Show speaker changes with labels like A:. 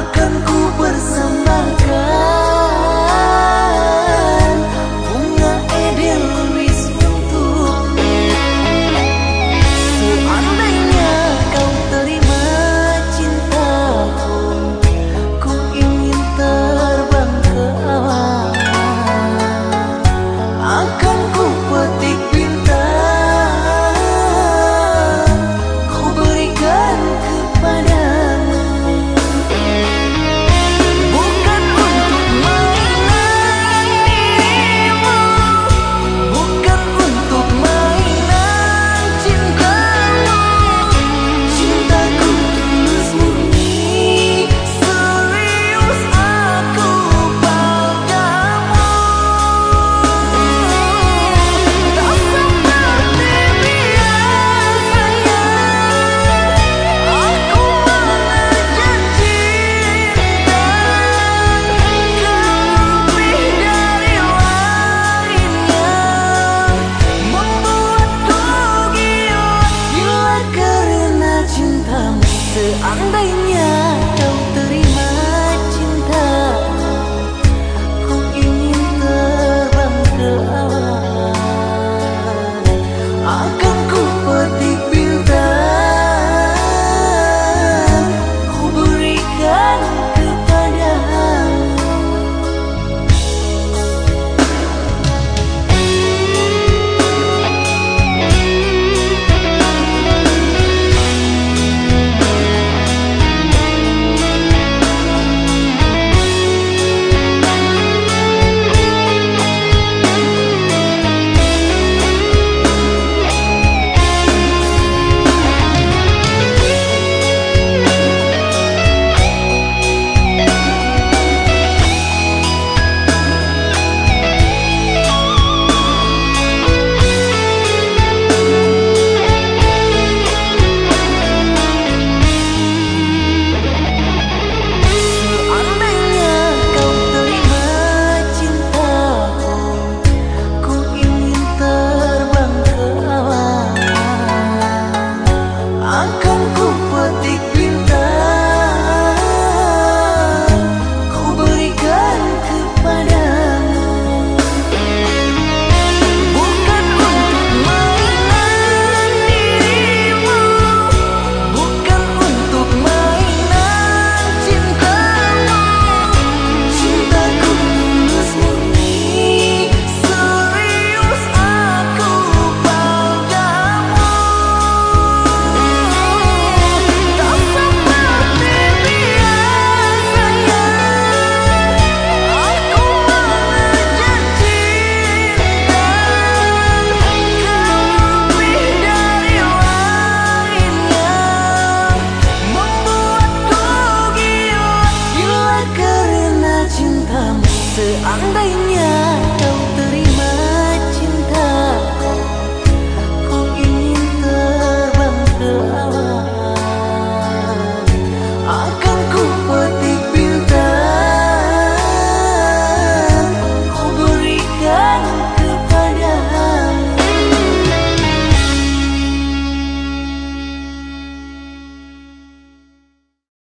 A: akan ku Seandainya